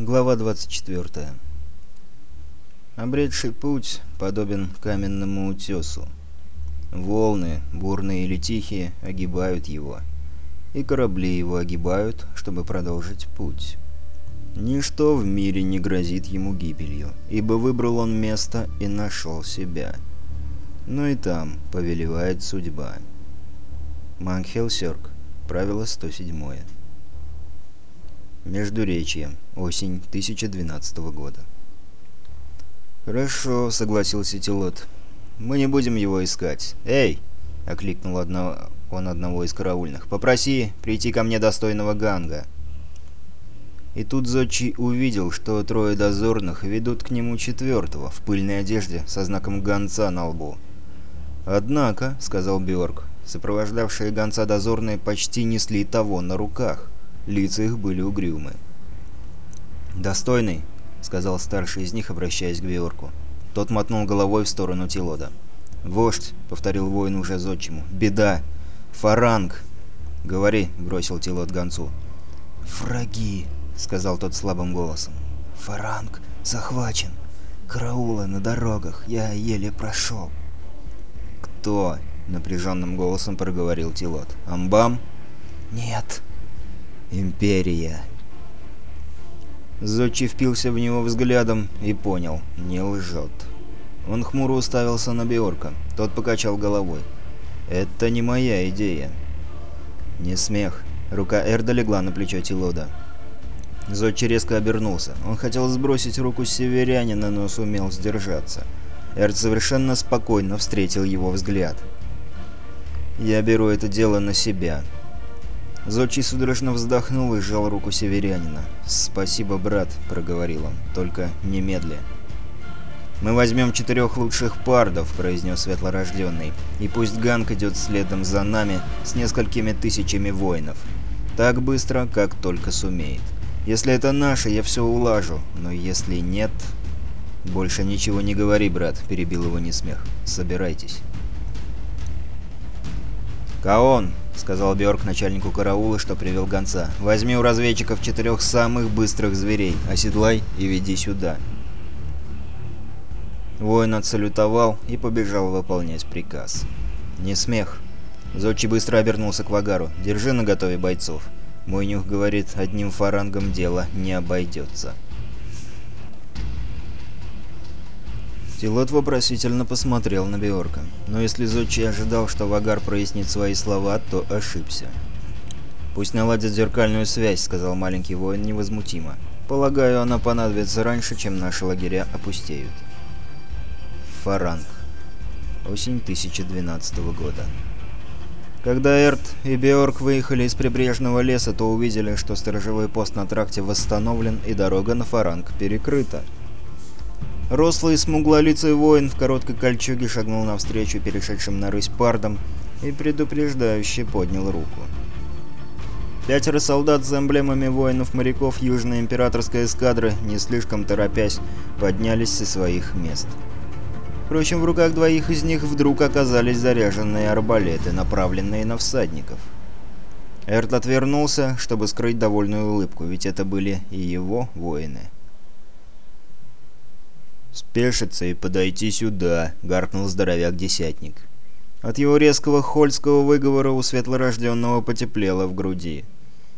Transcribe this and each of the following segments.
Глава 24. Обретший путь подобен каменному утесу. Волны, бурные или тихие, огибают его. И корабли его огибают, чтобы продолжить путь. Ничто в мире не грозит ему гибелью, ибо выбрал он место и нашел себя. Но и там повелевает судьба. Мангхелсерк. Правило 107. Междуречье. Осень 2012 года. «Хорошо», — согласился Тилот. «Мы не будем его искать. Эй!» — окликнул одно... он одного из караульных. «Попроси прийти ко мне достойного ганга». И тут Зодчий увидел, что трое дозорных ведут к нему четвертого в пыльной одежде со знаком гонца на лбу. «Однако», — сказал Бьорк, — сопровождавшие гонца дозорные почти несли того на руках. Лица их были угрюмы. «Достойный», — сказал старший из них, обращаясь к Виорку. Тот мотнул головой в сторону Тилода. «Вождь», — повторил воин уже зодчему, — «беда! Фаранг!» «Говори», — бросил Тилот гонцу. «Враги», — сказал тот слабым голосом. «Фаранг захвачен. Караулы на дорогах. Я еле прошел». «Кто?» — напряженным голосом проговорил Тилот. «Амбам?» «Нет». «Империя». Зодчий впился в него взглядом и понял, не лжет. Он хмуро уставился на Биорка. Тот покачал головой. «Это не моя идея». «Не смех». Рука Эрда легла на плечо Тилода. Зодчий резко обернулся. Он хотел сбросить руку северянина, но сумел сдержаться. Эрд совершенно спокойно встретил его взгляд. «Я беру это дело на себя», Зодчий судорожно вздохнул и сжал руку северянина. «Спасибо, брат», — проговорил он, — «только немедля». «Мы возьмем четырех лучших пардов», — произнес светлорожденный, «и пусть Ганг идет следом за нами с несколькими тысячами воинов. Так быстро, как только сумеет. Если это наше, я все улажу, но если нет...» «Больше ничего не говори, брат», — перебил его несмех. «Собирайтесь». «Каон!» — сказал Бёрк начальнику караула, что привел гонца. «Возьми у разведчиков четырех самых быстрых зверей, оседлай и веди сюда». Воин отсалютовал и побежал выполнять приказ. «Не смех». Зодчий быстро обернулся к Вагару. «Держи наготове бойцов. Мой нюх говорит, одним фарангом дело не обойдется». Тилот вопросительно посмотрел на Биорка. Но если Зодчий ожидал, что Вагар прояснит свои слова, то ошибся. «Пусть наладят зеркальную связь», — сказал маленький воин невозмутимо. «Полагаю, она понадобится раньше, чем наши лагеря опустеют». Фаранг. Осень 2012 года. Когда Эрт и Биорк выехали из прибрежного леса, то увидели, что сторожевой пост на тракте восстановлен и дорога на Фаранг перекрыта. Рослый смуглолицый воин в короткой кольчуге шагнул навстречу перешедшим на рысь пардам и предупреждающе поднял руку. Пятеро солдат с эмблемами воинов-моряков Южной Императорской эскадры, не слишком торопясь, поднялись со своих мест. Впрочем, в руках двоих из них вдруг оказались заряженные арбалеты, направленные на всадников. Эрт отвернулся, чтобы скрыть довольную улыбку, ведь это были и его воины. «Спешиться и подойти сюда», — гаркнул здоровяк-десятник. От его резкого хольского выговора у светлорожденного потеплело в груди.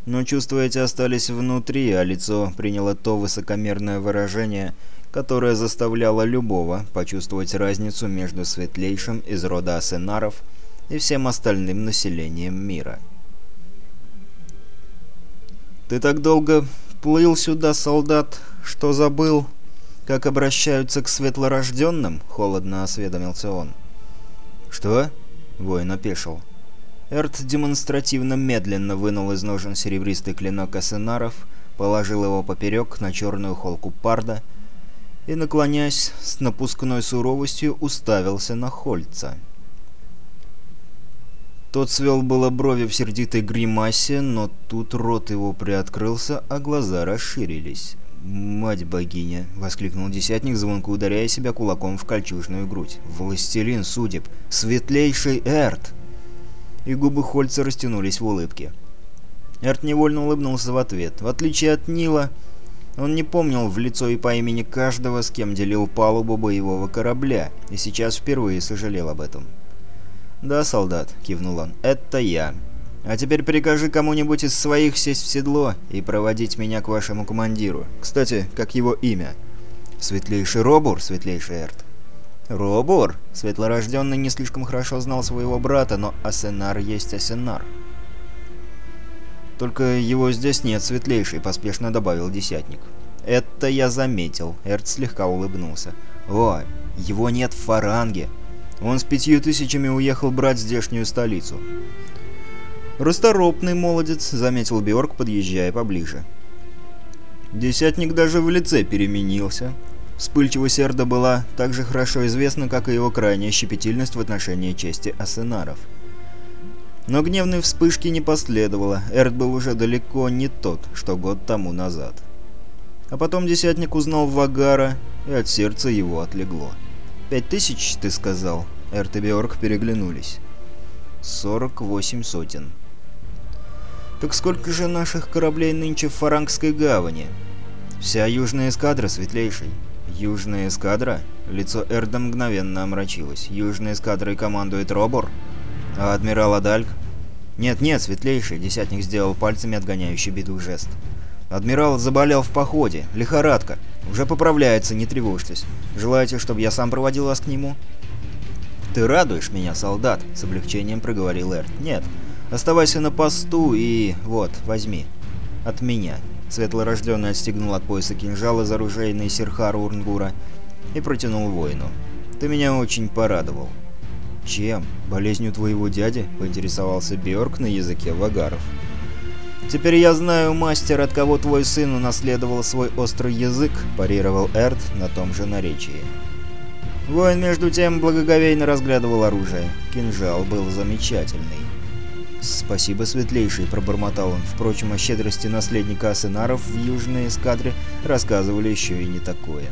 Но чувства эти остались внутри, а лицо приняло то высокомерное выражение, которое заставляло любого почувствовать разницу между светлейшим из рода асенаров и всем остальным населением мира. «Ты так долго плыл сюда, солдат, что забыл...» «Как обращаются к светлорожденным?» — холодно осведомился он. «Что?» — воин опешил. Эрт демонстративно медленно вынул из ножен серебристый клинок асенаров, положил его поперек на черную холку парда и, наклонясь с напускной суровостью, уставился на Хольца. Тот свел было брови в сердитой гримасе, но тут рот его приоткрылся, а глаза расширились. «Мать богиня!» — воскликнул десятник, звонко ударяя себя кулаком в кольчужную грудь. «Властелин судеб! Светлейший Эрт!» И губы Хольца растянулись в улыбке. Эрт невольно улыбнулся в ответ. В отличие от Нила, Он не помнил в лицо и по имени каждого, с кем делил палубу боевого корабля, и сейчас впервые сожалел об этом. «Да, солдат», — кивнул он, — «это я. А теперь прикажи кому-нибудь из своих сесть в седло и проводить меня к вашему командиру. Кстати, как его имя?» «Светлейший Робур, светлейший Эрт». «Робур?» Светлорожденный не слишком хорошо знал своего брата, но Асенар есть Асенар. «Только его здесь нет, светлейший», — поспешно добавил Десятник. «Это я заметил», — Эрт слегка улыбнулся. «О, его нет в Фаранге. Он с пятью тысячами уехал брать здешнюю столицу». «Расторопный молодец», — заметил Бьорк, подъезжая поближе. Десятник даже в лице переменился. Вспыльчивость Эрда была так же хорошо известна, как и его крайняя щепетильность в отношении чести асенаров. Но гневной вспышки не последовало, Эрд был уже далеко не тот, что год тому назад. А потом Десятник узнал Вагара, и от сердца его отлегло. «Пять тысяч, ты сказал?» Эрт и Беорг переглянулись. «Сорок восемь сотен». Так сколько же наших кораблей нынче в Фарангской гавани? Вся южная эскадра, светлейший. Южная эскадра? Лицо Эрда мгновенно омрачилось. Южной эскадрой командует Робор? А адмирал Адальк? Нет-нет, светлейший, десятник сделал пальцами отгоняющий беду жест. Адмирал заболел в походе. Лихорадка. Уже поправляется, не тревожьтесь. Желаете, чтобы я сам проводил вас к нему? «Ты радуешь меня, солдат», — с облегчением проговорил Эрт. «Нет, Оставайся на посту и... вот, возьми. От меня». Светлорожденный отстегнул от пояса кинжал из оружейной Сирхара Урнгура и протянул воину. «Ты меня очень порадовал». «Чем? Болезнью твоего дяди?» — поинтересовался Бьорк на языке вагаров. «Теперь я знаю, мастер, от кого твой сын унаследовал свой острый язык», — парировал Эрт на том же наречии. Воин, между тем, благоговейно разглядывал оружие. Кинжал был замечательный. «Спасибо, светлейший», — пробормотал он. Впрочем, о щедрости наследника Асенаров в южной эскадре рассказывали еще и не такое.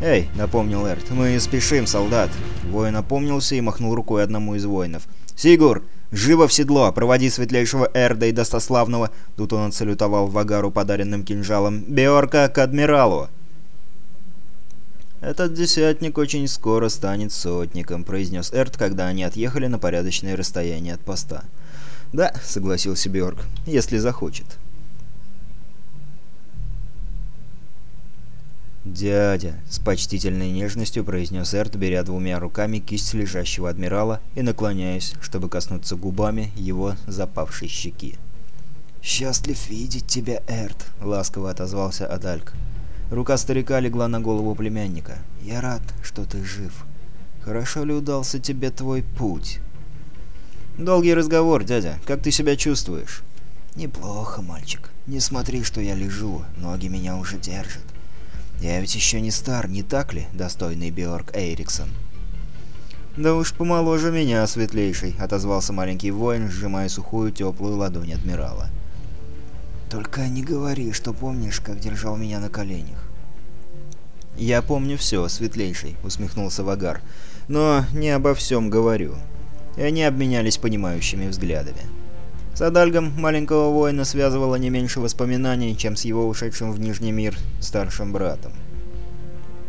«Эй», — напомнил Эрт, — «мы спешим, солдат». Воин опомнился и махнул рукой одному из воинов. «Сигур, живо в седло! Проводи светлейшего Эрда и достославного!» Тут он отсалютовал Вагару подаренным кинжалом. «Беорка к адмиралу!» «Этот десятник очень скоро станет сотником», — произнес Эрт, когда они отъехали на порядочное расстояние от поста. «Да», — согласился Бjörk, — «если захочет». «Дядя», — с почтительной нежностью произнес Эрт, беря двумя руками кисть лежащего адмирала и наклоняясь, чтобы коснуться губами его запавшей щеки. «Счастлив видеть тебя, Эрт», — ласково отозвался Адальк. Рука старика легла на голову племянника. «Я рад, что ты жив. Хорошо ли удался тебе твой путь?» «Долгий разговор, дядя. Как ты себя чувствуешь?» «Неплохо, мальчик. Не смотри, что я лежу. Ноги меня уже держат. Я ведь еще не стар, не так ли, достойный Бjörk Эйриксон?» «Да уж помоложе меня, светлейший», — отозвался маленький воин, сжимая сухую теплую ладонь адмирала. «Только не говори, что помнишь, как держал меня на коленях. «Я помню все, светлейший», — усмехнулся Вагар. «Но не обо всем говорю». И они обменялись понимающими взглядами. С Адальгом маленького воина связывало не меньше воспоминаний, чем с его ушедшим в Нижний мир старшим братом.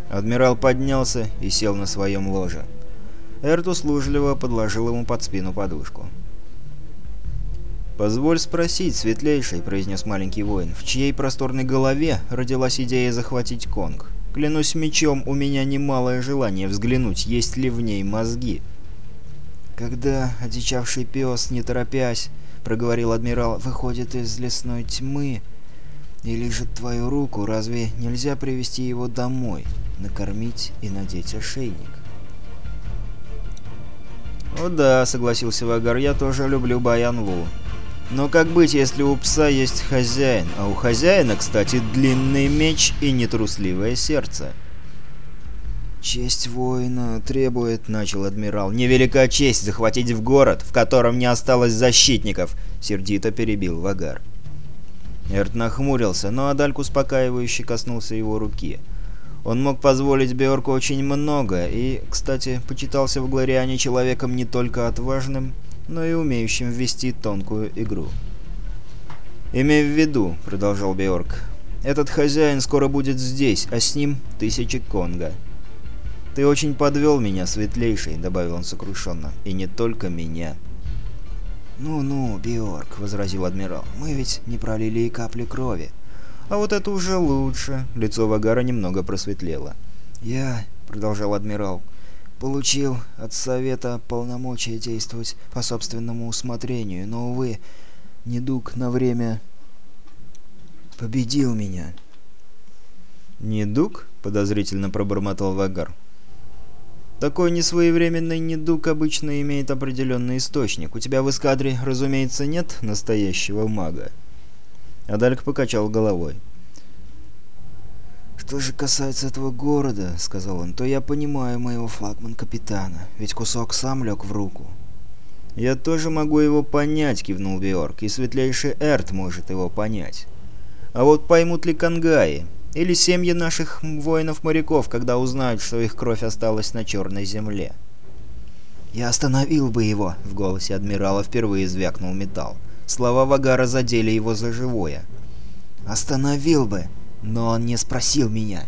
Адмирал поднялся и сел на своем ложе. Эрт услужливо подложил ему под спину подушку. «Позволь спросить, светлейший», — произнес маленький воин, — «в чьей просторной голове родилась идея захватить Конг?» Клянусь мечом, у меня немалое желание взглянуть, есть ли в ней мозги. «Когда одичавший пес, не торопясь, — проговорил адмирал, — выходит из лесной тьмы и лежит твою руку, разве нельзя привести его домой, накормить и надеть ошейник?» «О да», — согласился Вагар, — «я тоже люблю Баянлу. Но как быть, если у пса есть хозяин, а у хозяина, кстати, длинный меч и нетрусливое сердце? «Честь воина требует», — начал адмирал. «Невелика честь захватить в город, в котором не осталось защитников», — сердито перебил Вагар. Эрт нахмурился, но Адальк успокаивающе коснулся его руки. Он мог позволить Беорку очень много и, кстати, почитался в Глориане человеком не только отважным, но и умеющим вести тонкую игру. «Имей в виду», — продолжал Беорг, — Этот хозяин скоро будет здесь, а с ним тысячи конга. «Ты очень подвел меня, светлейший», — добавил он сокрушенно. «И не только меня». «Ну-ну, Биорг», — возразил адмирал, — «мы ведь не пролили и капли крови». «А вот это уже лучше». Лицо Вагара немного просветлело. «Я», — продолжал адмирал, — «получил от Совета полномочия действовать по собственному усмотрению, но, увы, недуг на время победил меня». «Недуг?» — подозрительно пробормотал Вагар. Такой несвоевременный недуг обычно имеет определенный источник. У тебя в эскадре, разумеется, нет настоящего мага. Адальк покачал головой. «Что же касается этого города, — сказал он, — то я понимаю моего флагман-капитана, ведь кусок сам лег в руку». «Я тоже могу его понять», — кивнул Биорг, — «и светлейший Эрт может его понять. А вот поймут ли Кангаи? Или семьи наших воинов-моряков, когда узнают, что их кровь осталась на Черной земле?» «Я остановил бы его!» — в голосе адмирала впервые звякнул металл. Слова Вагара задели его за живое. «Остановил бы, но он не спросил меня.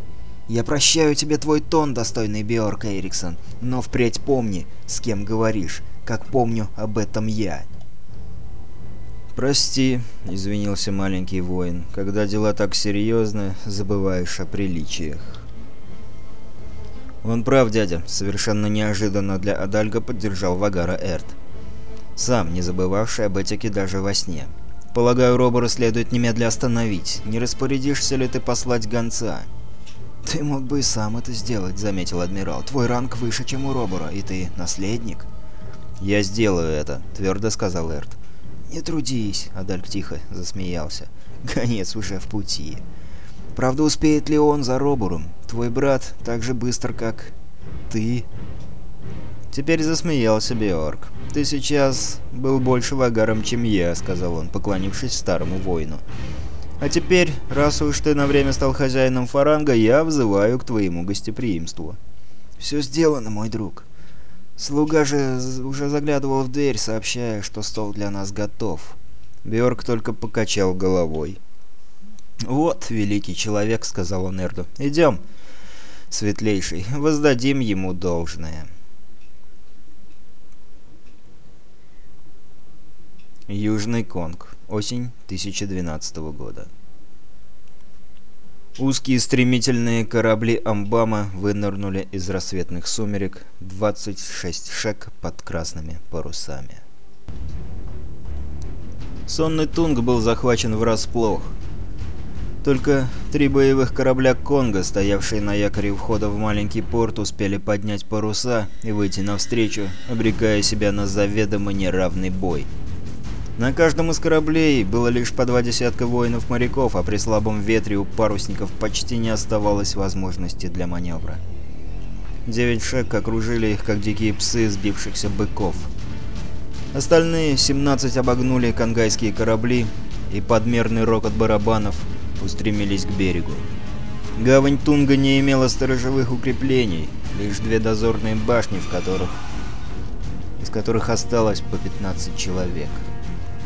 Я прощаю тебе твой тон, достойный Биорк Эриксон, но впредь помни, с кем говоришь, как помню об этом я». «Прости», — извинился маленький воин, — «когда дела так серьезны, забываешь о приличиях». «Он прав, дядя», — совершенно неожиданно для Адальга поддержал Вагара Эрт сам не забывавший об этике даже во сне. «Полагаю, Робора следует немедля остановить. Не распорядишься ли ты послать гонца?» «Ты мог бы и сам это сделать», — заметил адмирал. «Твой ранг выше, чем у Робора, и ты наследник». «Я сделаю это», — твердо сказал Эрт. «Не трудись», — Адальк тихо засмеялся. «Гонец уже в пути. Правда, успеет ли он за Робором? Твой брат так же быстр, как... ты?» Теперь засмеялся Биорг. «Ты сейчас был больше вагаром, чем я», — сказал он, поклонившись старому воину. «А теперь, раз уж ты на время стал хозяином фаранга, я взываю к твоему гостеприимству». «Все сделано, мой друг. Слуга же уже заглядывал в дверь, сообщая, что стол для нас готов». Бьорк только покачал головой. «Вот, великий человек», — сказал он Эрду. «Идем, светлейший, воздадим ему должное». Южный Конг. Осень 2012 года. Узкие стремительные корабли Амбама вынырнули из рассветных сумерек 26 шек под красными парусами. Сонный Тунг был захвачен врасплох. Только три боевых корабля Конга, стоявшие на якоре у входа в маленький порт, успели поднять паруса и выйти навстречу, обрекая себя на заведомо неравный бой – на каждом из кораблей было лишь по два десятка воинов-моряков, а при слабом ветре у парусников почти не оставалось возможности для маневра. Девять шек окружили их, как дикие псы сбившихся быков. Остальные 17 обогнули конгайские корабли, и подмерный рокот барабанов устремились к берегу. Гавань Тунга не имела сторожевых укреплений, лишь две дозорные башни, в которых... из которых осталось по 15 человек.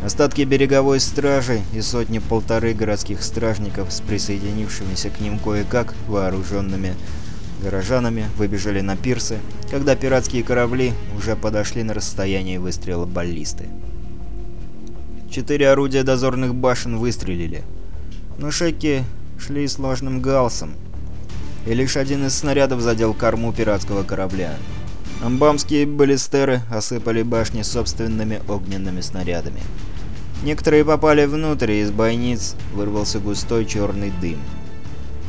Остатки береговой стражи и сотни-полторы городских стражников с присоединившимися к ним кое-как вооруженными горожанами выбежали на пирсы, когда пиратские корабли уже подошли на расстояние выстрела баллисты. Четыре орудия дозорных башен выстрелили, но шеки шли сложным галсом, и лишь один из снарядов задел корму пиратского корабля. Амбамские баллистеры осыпали башни собственными огненными снарядами. Некоторые попали внутрь, и из бойниц вырвался густой черный дым.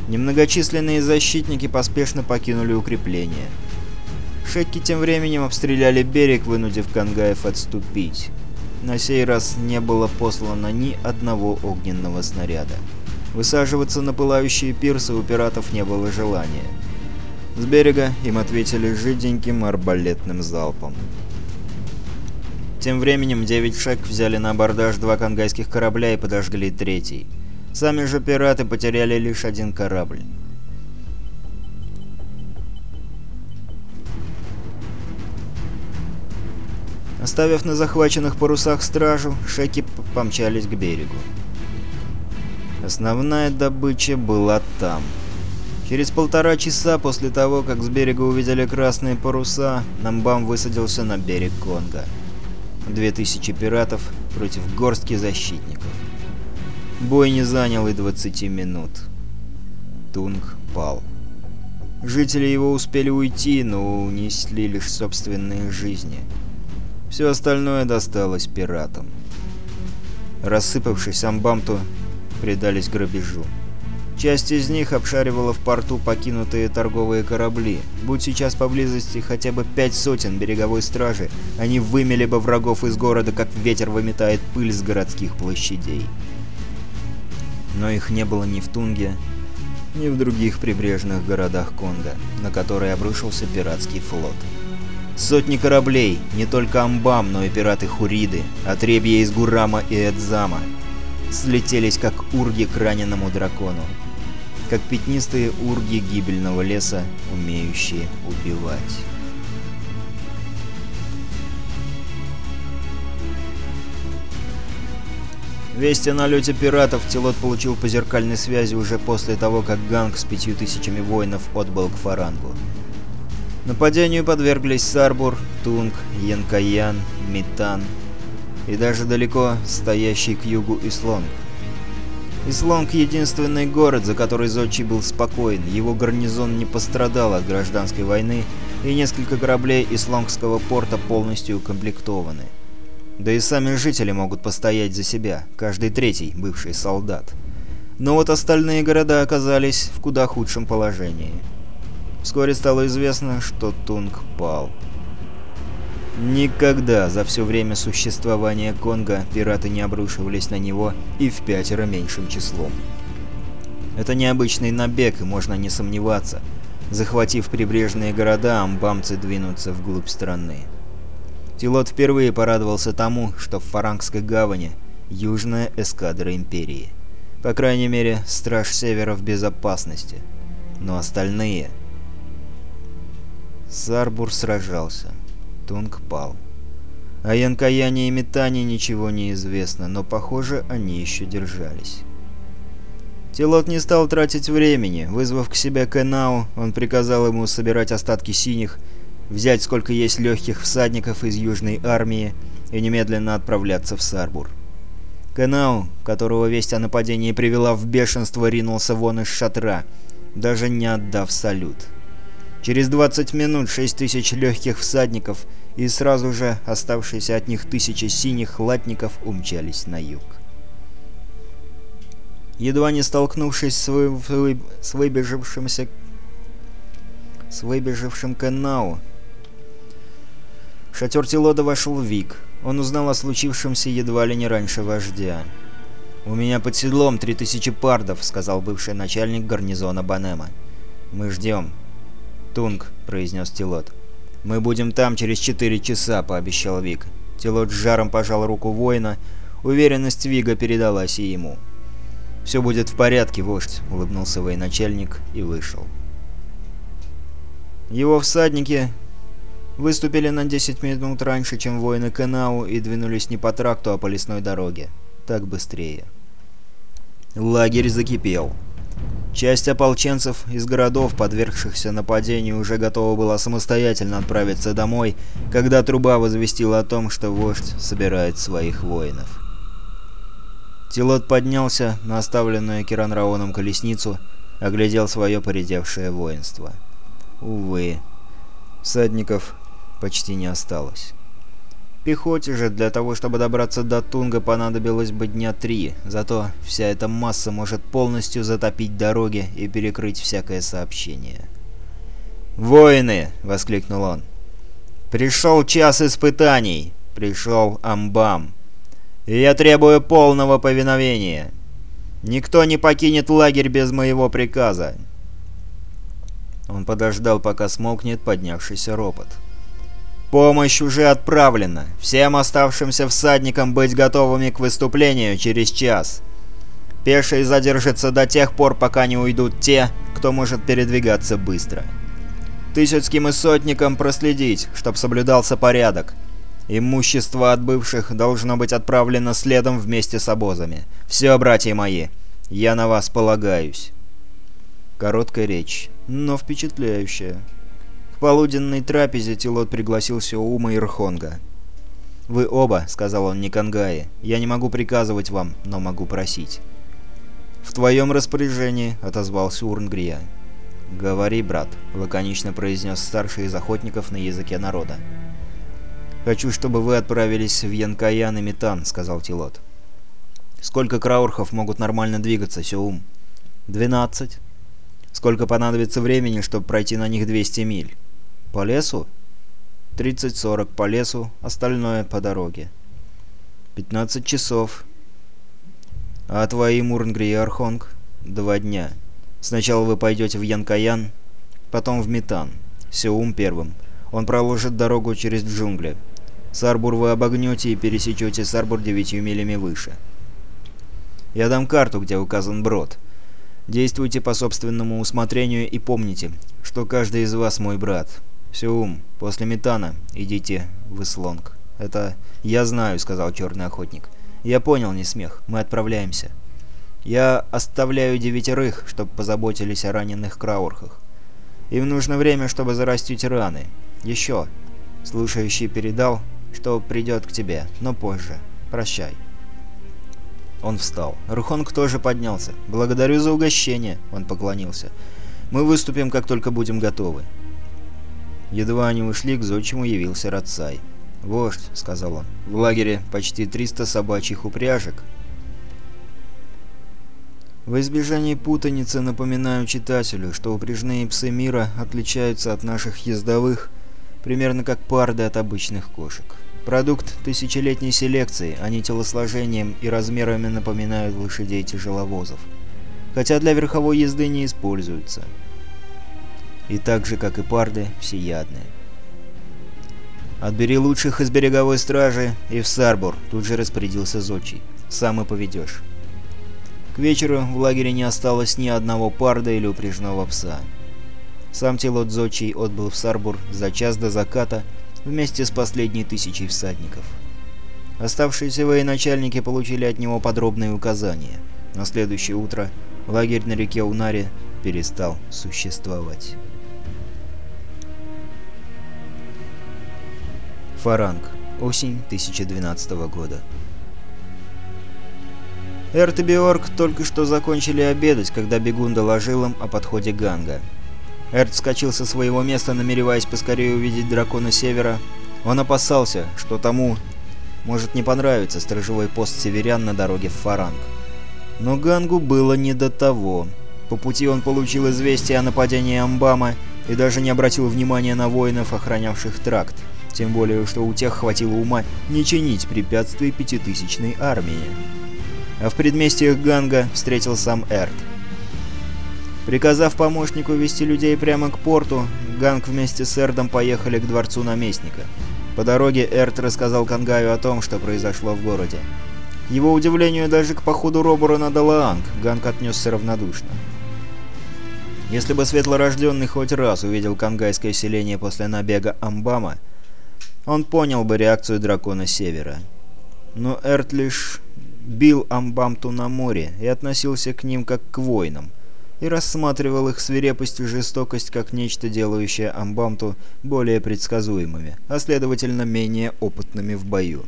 Немногочисленные защитники поспешно покинули укрепление. Шекки тем временем обстреляли берег, вынудив Кангаев отступить. На сей раз не было послано ни одного огненного снаряда. Высаживаться на пылающие пирсы у пиратов не было желания. С берега им ответили жиденьким арбалетным залпом. Тем временем девять шек взяли на абордаж два конгайских корабля и подожгли третий. Сами же пираты потеряли лишь один корабль. Оставив на захваченных парусах стражу, шеки помчались к берегу. Основная добыча была там. Через полтора часа после того, как с берега увидели красные паруса, Намбам высадился на берег Конго. Две тысячи пиратов против горстки защитников. Бой не занял и 20 минут. Тунг пал. Жители его успели уйти, но унесли лишь собственные жизни. Все остальное досталось пиратам. Рассыпавшись, амбамту предались грабежу. Часть из них обшаривала в порту покинутые торговые корабли. Будь сейчас поблизости хотя бы пять сотен береговой стражи, они вымели бы врагов из города, как ветер выметает пыль с городских площадей. Но их не было ни в Тунге, ни в других прибрежных городах Конго, на которые обрушился пиратский флот. Сотни кораблей, не только Амбам, но и пираты Хуриды, отребья из Гурама и Эдзама, слетелись как урги к раненому дракону, как пятнистые урги гибельного леса, умеющие убивать. Весть о налете пиратов Тилот получил по зеркальной связи уже после того, как Ганг с пятью тысячами воинов отбыл к Фарангу. Нападению подверглись Сарбур, Тунг, Янкаян, Митан и даже далеко стоящий к югу Ислонг. Ислонг — единственный город, за который Зодчий был спокоен, его гарнизон не пострадал от гражданской войны, и несколько кораблей Ислонгского порта полностью укомплектованы. Да и сами жители могут постоять за себя, каждый третий бывший солдат. Но вот остальные города оказались в куда худшем положении. Вскоре стало известно, что Тунг пал. Никогда за все время существования Конга пираты не обрушивались на него и в пятеро меньшим числом. Это необычный набег, и можно не сомневаться. Захватив прибрежные города, амбамцы двинутся вглубь страны. Тилот впервые порадовался тому, что в Фарангской гавани южная эскадра Империи. По крайней мере, Страж Севера в безопасности. Но остальные... Сарбур сражался. Тунг пал. О Янкаяне и Метане ничего не известно, но, похоже, они еще держались. Тилот не стал тратить времени. Вызвав к себе Кенау, он приказал ему собирать остатки синих, взять сколько есть легких всадников из Южной армии и немедленно отправляться в Сарбур. Кенау, которого весть о нападении привела в бешенство, ринулся вон из шатра, даже не отдав салют. Через 20 минут 6 тысяч легких всадников и сразу же оставшиеся от них тысячи синих латников умчались на юг. Едва не столкнувшись с, вы... с выбежавшимся... с выбежавшим Кеннау, в шатер Тилода вошел Вик. Он узнал о случившемся едва ли не раньше вождя. «У меня под седлом три тысячи пардов», — сказал бывший начальник гарнизона Банема. «Мы ждем». «Тунг», — произнес Тилот. «Мы будем там через четыре часа», — пообещал Вик. Тилот с жаром пожал руку воина. Уверенность Вига передалась и ему. «Все будет в порядке, вождь», — улыбнулся военачальник и вышел. Его всадники выступили на 10 минут раньше, чем воины Кенау, и двинулись не по тракту, а по лесной дороге. Так быстрее. Лагерь закипел. Часть ополченцев из городов, подвергшихся нападению, уже готова была самостоятельно отправиться домой, когда труба возвестила о том, что вождь собирает своих воинов. Тилот поднялся на оставленную Киранраоном колесницу, оглядел свое поредевшее воинство. Увы, всадников почти не осталось. Пехоте же для того, чтобы добраться до Тунга, понадобилось бы дня три, зато вся эта масса может полностью затопить дороги и перекрыть всякое сообщение. «Воины!» — воскликнул он. «Пришел час испытаний! Пришел Амбам! И я требую полного повиновения! Никто не покинет лагерь без моего приказа!» Он подождал, пока смолкнет поднявшийся ропот. Помощь уже отправлена. Всем оставшимся всадникам быть готовыми к выступлению через час. Пеший задержится до тех пор, пока не уйдут те, кто может передвигаться быстро. Тысяцким и сотникам проследить, чтоб соблюдался порядок. Имущество от бывших должно быть отправлено следом вместе с обозами. Все, братья мои. Я на вас полагаюсь». Короткая речь, но впечатляющая. Полуденной трапезе Тилот пригласил Сеума и Рхонга. «Вы оба», — сказал он Никангае, — «я не могу приказывать вам, но могу просить». «В твоем распоряжении», — отозвался Урнгрия. «Говори, брат», — лаконично произнес старший из охотников на языке народа. «Хочу, чтобы вы отправились в Янкаян и Метан», — сказал Тилот. «Сколько краурхов могут нормально двигаться, Сеум?» «Двенадцать». «Сколько понадобится времени, чтобы пройти на них 200 миль?» «По лесу?» «Тридцать-сорок по лесу, остальное по дороге». «Пятнадцать часов». «А твои Мурнгри и Архонг?» «Два дня». Сначала вы пойдете в Янкаян, потом в Метан. Сеум первым. Он проложит дорогу через джунгли. Сарбур вы обогнете и пересечете Сарбур девятью милями выше. Я дам карту, где указан брод. Действуйте по собственному усмотрению и помните, что каждый из вас мой брат. Сеум, после Метана идите в Ислонг. Это я знаю, сказал черный охотник. Я понял, не смех. Мы отправляемся. Я оставляю девятерых, чтобы позаботились о раненых краурхах. Им нужно время, чтобы зарастить раны. Еще. Слушающий передал, что придет к тебе, но позже. Прощай. Он встал. Рухонг тоже поднялся. «Благодарю за угощение», — он поклонился. «Мы выступим, как только будем готовы». Едва они ушли, к зодчему явился Рацай. «Вождь», — сказал он, — «в лагере почти 300 собачьих упряжек, в избежании путаницы напоминаю читателю, что упряжные псы мира отличаются от наших ездовых, примерно как парды от обычных кошек. Продукт тысячелетней селекции, они телосложением и размерами напоминают лошадей тяжеловозов. Хотя для верховой езды не используются. И так же, как и парды, всеядные. «Отбери лучших из береговой стражи и в Сарбор», — тут же распорядился Зодчий. «Сам и поведешь». К вечеру в лагере не осталось ни одного парда или упряжного пса. Сам Телот Зодчий отбыл в Сарбур за час до заката вместе с последней тысячей всадников. Оставшиеся военачальники получили от него подробные указания. На следующее утро лагерь на реке Унаре перестал существовать. Фаранг. Осень 2012 года. Эрт и Биорг только что закончили обедать, когда бегун доложил им о подходе Ганга. Эрт вскочил со своего места, намереваясь поскорее увидеть дракона Севера. Он опасался, что тому может не понравиться сторожевой пост северян на дороге в Фаранг. Но Гангу было не до того. По пути он получил известие о нападении Амбама и даже не обратил внимания на воинов, охранявших тракт. Тем более, что у тех хватило ума не чинить препятствий пятитысячной армии а в предместьях Ганга встретил сам Эрт. Приказав помощнику вести людей прямо к порту, Ганг вместе с Эрдом поехали к дворцу наместника. По дороге Эрт рассказал Кангаю о том, что произошло в городе. Его удивлению, даже к походу Робора на Далаанг Ганг отнесся равнодушно. Если бы Светлорожденный хоть раз увидел кангайское селение после набега Амбама, он понял бы реакцию дракона Севера. Но Эрт лишь бил Амбамту на море и относился к ним как к воинам, и рассматривал их свирепость и жестокость как нечто, делающее Амбамту более предсказуемыми, а следовательно менее опытными в бою.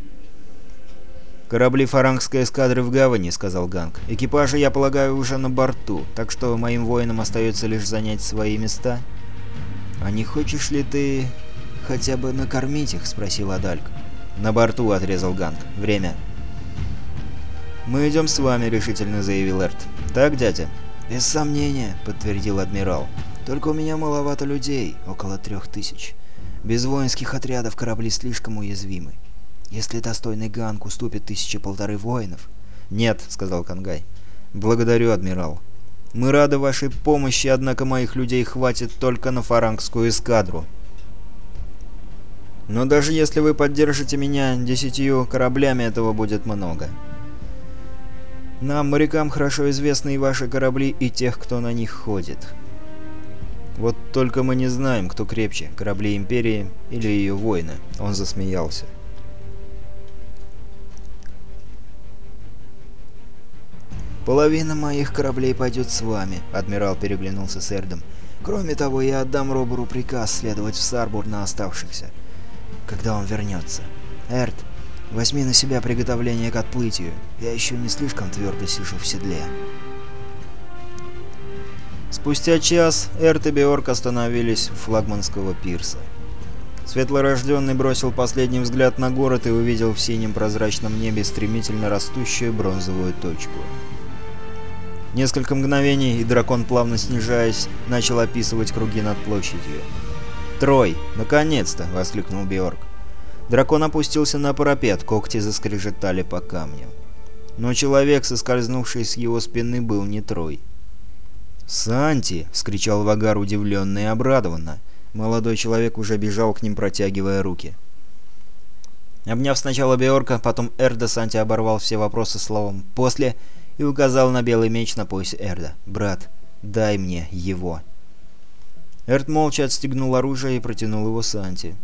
«Корабли фарангской эскадры в гавани», — сказал Ганг. «Экипажи, я полагаю, уже на борту, так что моим воинам остается лишь занять свои места». «А не хочешь ли ты хотя бы накормить их?» — спросил Адальк. «На борту», — отрезал Ганг. «Время». «Мы идем с вами», — решительно заявил Эрт. «Так, дядя?» «Без сомнения», — подтвердил адмирал. «Только у меня маловато людей, около трех тысяч. Без воинских отрядов корабли слишком уязвимы. Если достойный Ганг уступит тысячи-полторы воинов...» «Нет», — сказал Кангай. «Благодарю, адмирал. Мы рады вашей помощи, однако моих людей хватит только на фарангскую эскадру. Но даже если вы поддержите меня десятью кораблями, этого будет много». Нам, морякам, хорошо известны и ваши корабли, и тех, кто на них ходит. Вот только мы не знаем, кто крепче, корабли Империи или ее воины. Он засмеялся. «Половина моих кораблей пойдет с вами», — адмирал переглянулся с Эрдом. «Кроме того, я отдам Роберу приказ следовать в Сарбур на оставшихся, когда он вернется. Эрд, возьми на себя приготовление к отплытию. Я еще не слишком твердо сижу в седле». Спустя час Эрт и Биорк остановились у флагманского пирса. Светлорожденный бросил последний взгляд на город и увидел в синем прозрачном небе стремительно растущую бронзовую точку. Несколько мгновений, и дракон, плавно снижаясь, начал описывать круги над площадью. «Трой! Наконец-то!» — воскликнул Биорг. Дракон опустился на парапет, когти заскрежетали по камню. Но человек, соскользнувший с его спины, был не Трой. «Санти!» — вскричал Вагар удивленно и обрадованно. Молодой человек уже бежал к ним, протягивая руки. Обняв сначала Беорка, потом Эрда, Санти оборвал все вопросы словом «после» и указал на белый меч на поясе Эрда. «Брат, дай мне его». Эрд молча отстегнул оружие и протянул его Санти.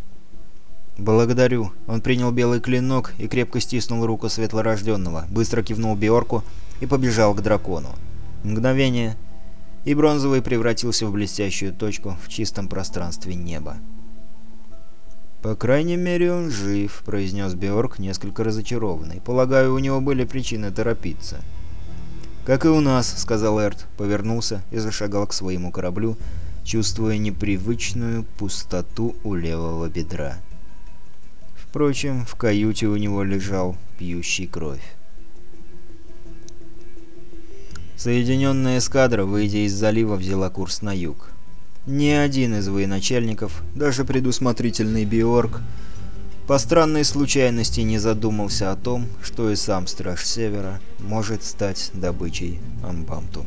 «Благодарю». Он принял белый клинок и крепко стиснул руку светлорожденного, быстро кивнул Биорку и побежал к дракону. Мгновение, и бронзовый превратился в блестящую точку в чистом пространстве неба. «По крайней мере, он жив», — произнес Беорг, несколько разочарованный. «Полагаю, у него были причины торопиться». «Как и у нас», — сказал Эрт, повернулся и зашагал к своему кораблю, чувствуя непривычную пустоту у левого бедра. Впрочем, в каюте у него лежал пьющий кровь. Соединенная эскадра, выйдя из залива, взяла курс на юг. Ни один из военачальников, даже предусмотрительный Биорг, по странной случайности не задумался о том, что и сам Страж Севера может стать добычей Амбамту.